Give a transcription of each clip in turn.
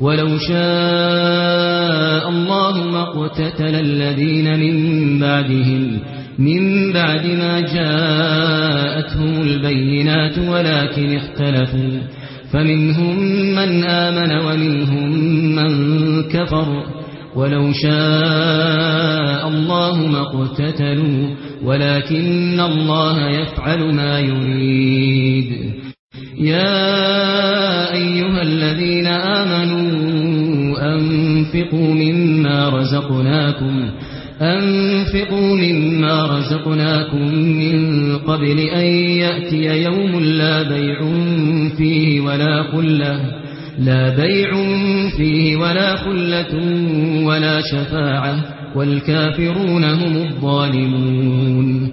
ولو شاء الله ما قتتل الذين من بعدهم من بعد ما جاءتهم البينات ولكن اختلفوا. فمنهم من آمن ومنهم من كفر. ولو شاء الله ما قتتلوا ولكن الله يفعل ما يريد. يا أيها الذين آمنوا أنفقوا مما رزقناكم أنفقوا مما رزقناكم من قبل أن يأتي يوم لا بيع فيه ولا خلة لا بيع فيه ولا خلة ولا شفاعة والكافرون هم الظالمون.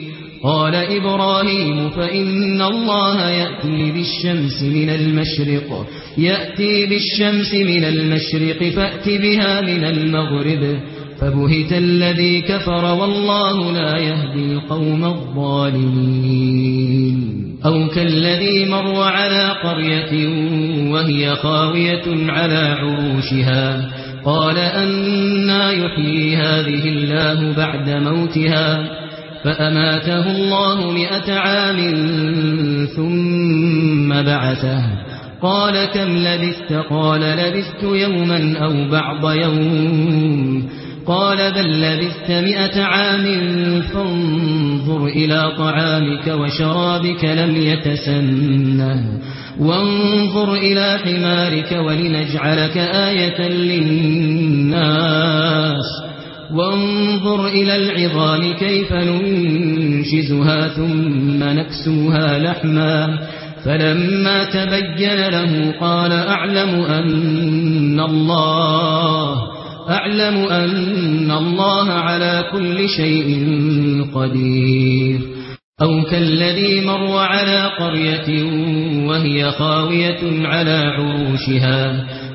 قال إبراهيم فإن الله يأتي بالشمس من المشرق يأتي بالشمس من المشرق فأت بها من المغرب فبهت الذي كفر والله لا يهدي القوم الظالمين. أو كالذي مر على قرية وهي خاوية على عروشها قال أنا يحيي هذه الله بعد موتها. فأماته الله مئة عام ثم بعثه قال كم لبست قال لبست يوما أو بعض يوم قال بل لبست مئة عام فانظر إلى طعامك وشرابك لم يتسنه وانظر إلى حمارك ولنجعلك آية للناس وانظر إلى العظام كيف ننشزها ثم نكسوها لحما فلما تبين له قال أعلم أن الله أعلم أن الله على كل شيء قدير أو كالذي مر على قرية وهي خاوية على عروشها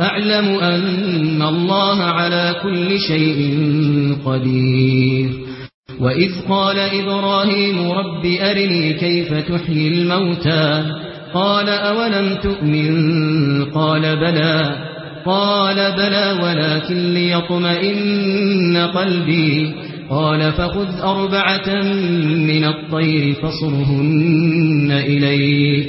أعلم أن الله على كل شيء قدير. وإذ قال إبراهيم رب أرني كيف تحيي الموتى؟ قال أولم تؤمن؟ قال بلى. قال بلى ولكن ليطمئن قلبي. قال فخذ أربعة من الطير فصرهن إليك.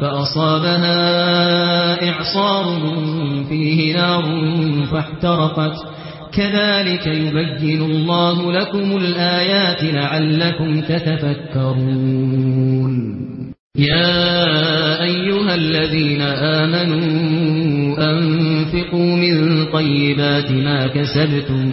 فأصابها إعصار فيه نار فاحترقت. كذلك يبين الله لكم الآيات لعلكم تتفكرون. يا أيها الذين آمنوا أنفقوا من طيبات ما كسبتم.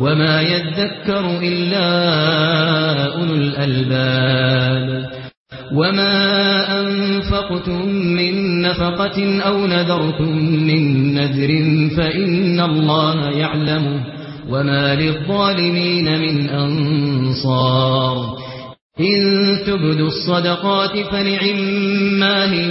وما يذكر إلا أولو الألباب وما أنفقتم من نفقة أو نذرتم من نذر فإن الله يعلمه وما للظالمين من أنصار إن تبدوا الصدقات فنعم ما هي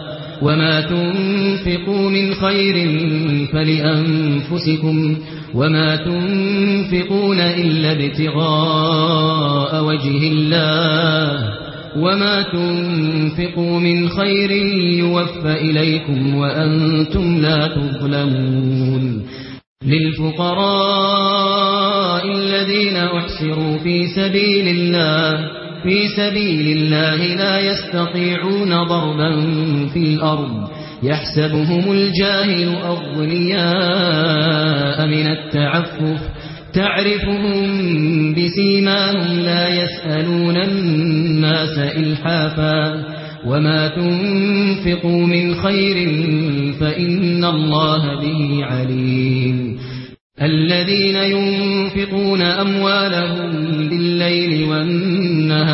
وما تنفقوا من خير فلأنفسكم وما تنفقون إلا ابتغاء وجه الله وما تنفقوا من خير يوفى إليكم وأنتم لا تظلمون للفقراء الذين أحسروا في سبيل الله في سبيل الله لا يستطيعون ضربا في الأرض يحسبهم الجاهل أغنياء من التعفف تعرفهم بسيماهم لا يسألون الناس إلحافا وما تنفقوا من خير فإن الله به عليم الذين ينفقون أموالهم بالليل والنهار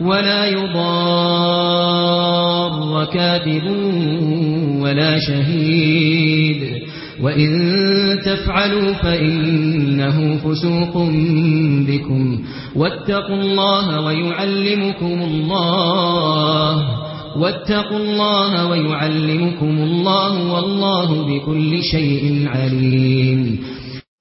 ولا يضار وكاذب ولا شهيد وإن تفعلوا فإنه فسوق بكم واتقوا الله ويعلمكم الله واتقوا الله ويعلمكم الله والله بكل شيء عليم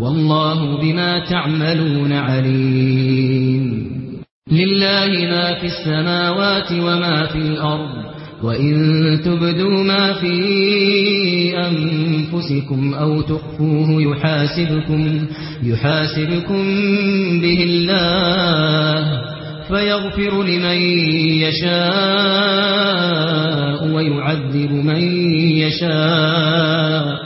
والله بما تعملون عليم. لله ما في السماوات وما في الأرض وإن تبدوا ما في أنفسكم أو تخفوه يحاسبكم, يحاسبكم به الله فيغفر لمن يشاء ويعذب من يشاء.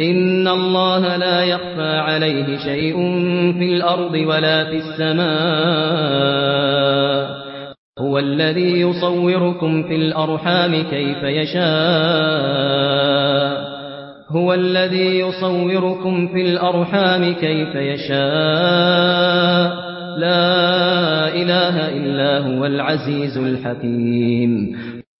إن الله لا يخفى عليه شيء في الأرض ولا في السماء هو الذي يصوركم في الأرحام كيف يشاء هو الذي يصوركم في الأرحام كيف يشاء لا إله إلا هو العزيز الحكيم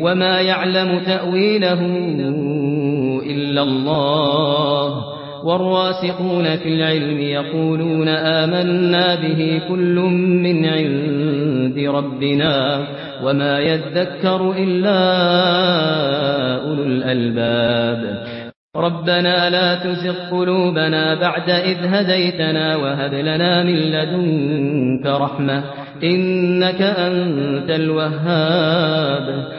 وما يعلم تأويله إلا الله والراسقون في العلم يقولون آمنا به كل من عند ربنا وما يذكر إلا أولو الألباب ربنا لا تزق قلوبنا بعد إذ هديتنا وهب لنا من لدنك رحمة إنك أنت الوهاب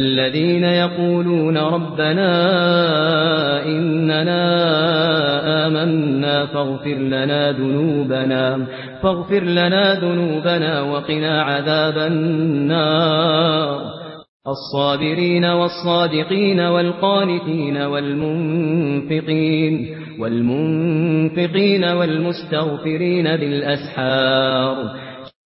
الذين يقولون ربنا إننا آمنا فاغفر لنا ذنوبنا فاغفر لنا ذنوبنا وقنا عذاب النار. الصابرين والصادقين والقانتين والمنفقين والمنفقين والمستغفرين بالأسحار.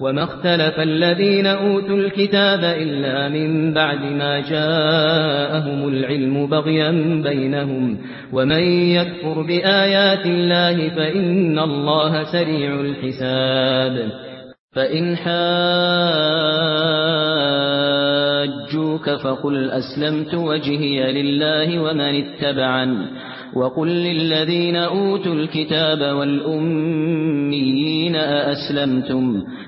وما اختلف الذين أوتوا الكتاب إلا من بعد ما جاءهم العلم بغيا بينهم ومن يكفر بآيات الله فإن الله سريع الحساب فإن حاجوك فقل أسلمت وجهي لله ومن اتبعن وقل للذين أوتوا الكتاب والأميين أأسلمتم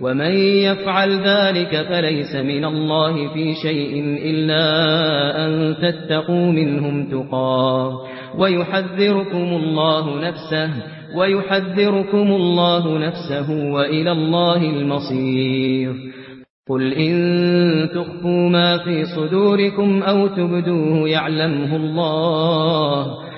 ومن يفعل ذلك فليس من الله في شيء إلا أن تتقوا منهم تقا ويحذركم الله نفسه ويحذركم الله نفسه وإلى الله المصير قل إن تخفوا ما في صدوركم أو تبدوه يعلمه الله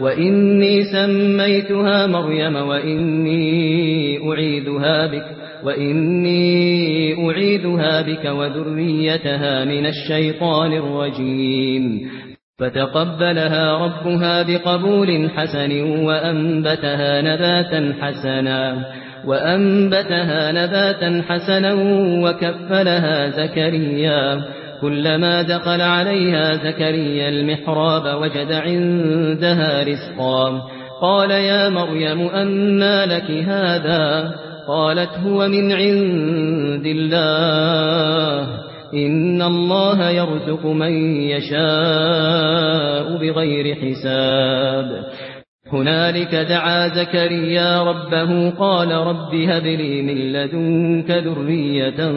وإني سميتها مريم وإني أعيدها بك وإني أعيدها بك وذريتها من الشيطان الرجيم فتقبلها ربها بقبول حسن وأنبتها نباتا حسنا وأنبتها نباتا حسنا وكفلها زكريا كلما دخل عليها زكريا المحراب وجد عندها رزقا. قال يا مريم أنا لك هذا؟ قالت هو من عند الله. إن الله يرزق من يشاء بغير حساب. هنالك دعا زكريا ربه قال رب هب لي من لدنك ذرية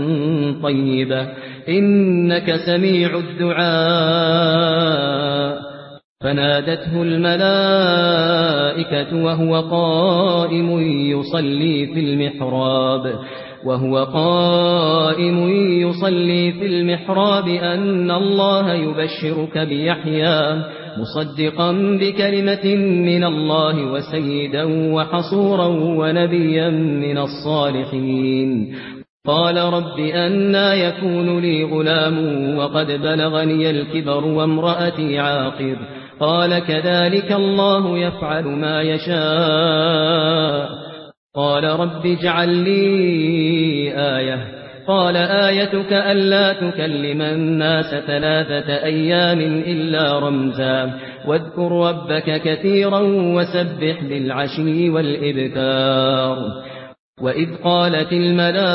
طيبة. إنك سميع الدعاء. فنادته الملائكة وهو قائم يصلي في المحراب. وهو قائم يصلي في المحراب أن الله يبشرك بيحيى. مصدقا بكلمة من الله وسيدا وحصورا ونبيا من الصالحين. قال رب أنا يكون لي غلام وقد بلغني الكبر وامرأتي عاقر. قال كذلك الله يفعل ما يشاء. قال رب اجعل لي آية. قال آيتك ألا تكلم الناس ثلاثة أيام إلا رمزا. واذكر ربك كثيرا وسبح بالعشي والإبكار. وَإِذْ قَالَتِ الْمَلَائِكَةُ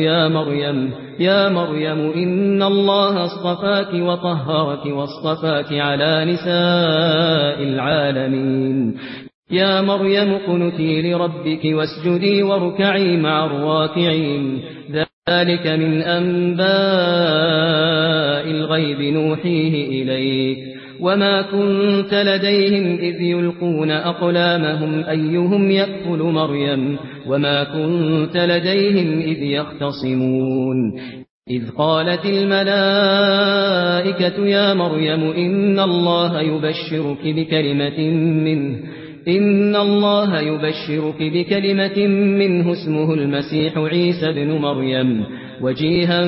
يَا مَرْيَمُ يَا مَرْيَمُ إِنَّ اللَّهَ اصْطَفَاكِ وَطَهَّرَكِ وَاصْطَفَاكِ عَلَى نِسَاءِ الْعَالَمِينَ. يَا مَرْيَمُ قُنُتِي لِرَبِّكِ وَاسْجُدِي وَارْكَعِي مَعَ الرَّاكِعِينَ. ذَلِكَ مِنْ أَنْبَاءِ الْغَيْبِ نُوحِيهِ إِلَيْكَ. وما كنت لديهم إذ يلقون أقلامهم أيهم يأكل مريم وما كنت لديهم إذ يختصمون إذ قالت الملائكة يا مريم إن الله يبشرك بكلمة منه إن الله يبشرك بكلمة منه اسمه المسيح عيسى بن مريم وجيها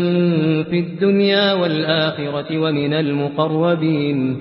في الدنيا والآخرة ومن المقربين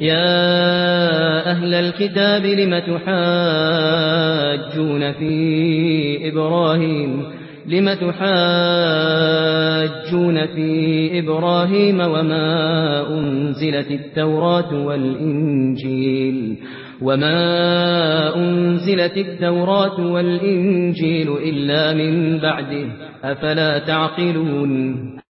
يا أهل الكتاب لم تحاجون في إبراهيم؟ لم تحاجون في إبراهيم وما أنزلت التوراة والإنجيل؟ وما أنزلت التوراة والإنجيل إلا من بعده أفلا تعقلون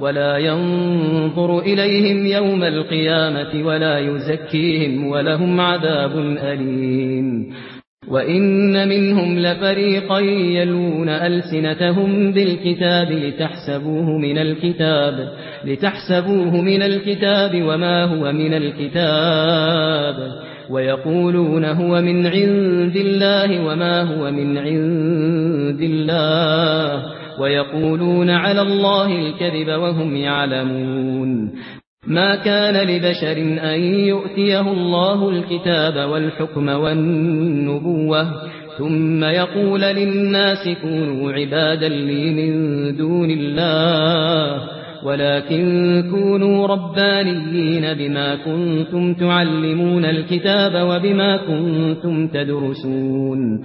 ولا ينظر إليهم يوم القيامة ولا يزكيهم ولهم عذاب أليم. وإن منهم لفريقا يلون ألسنتهم بالكتاب لتحسبوه من الكتاب لتحسبوه من الكتاب وما هو من الكتاب. ويقولون هو من عند الله وما هو من عند الله. ويقولون على الله الكذب وهم يعلمون. ما كان لبشر أن يؤتيه الله الكتاب والحكم والنبوة ثم يقول للناس كونوا عبادا لي من دون الله ولكن كونوا ربانيين بما كنتم تعلمون الكتاب وبما كنتم تدرسون.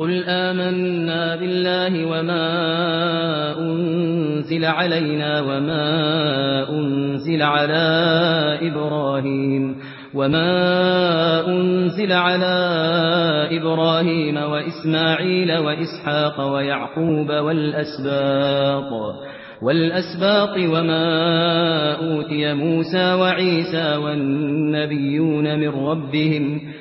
قل آمنا بالله وما أنزل علينا وما أنزل على إبراهيم وما أنزل على إبراهيم وإسماعيل وإسحاق ويعقوب والأسباط والأسباط وما أوتي موسى وعيسى والنبيون من ربهم